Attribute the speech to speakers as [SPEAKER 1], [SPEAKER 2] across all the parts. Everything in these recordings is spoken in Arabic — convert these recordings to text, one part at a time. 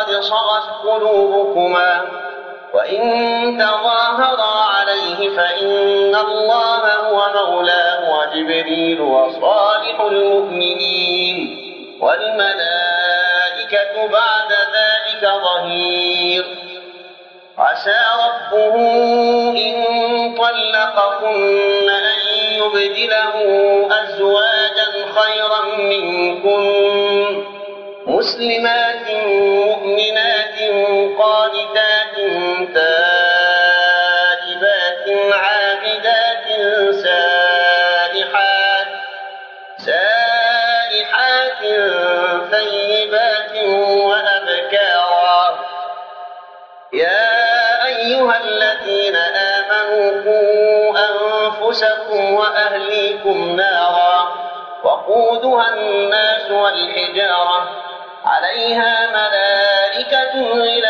[SPEAKER 1] فقد صغت قلوبكما. وإن تظاهرا عليه فإن الله هو مولاه وجبريل وصالح المؤمنين. والملائكة بعد ذلك ظهير. عسى ربه إن طلقكن أن يبدله أزواجا خيرا منكن. مسلمات ثيبات وأبكارا. يا أيها الذين آمنوا أنفسكم وأهليكم نارا وقودها الناس والحجارة. عليها ملائكة غلاظ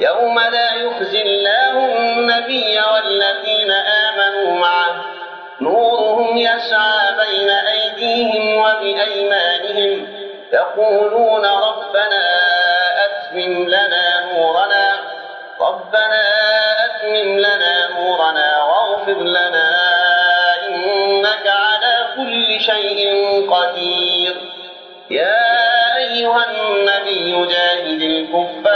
[SPEAKER 1] يوم لا يخزي الله النبي والذين آمنوا معه. نورهم يسعى بين أيديهم وبأيمانهم. يقولون ربنا أتمم لنا نورنا. ربنا أتمم لنا نورنا واغفر لنا إنك على كل شيء قدير. يا أيها النبي جاهد الكفار.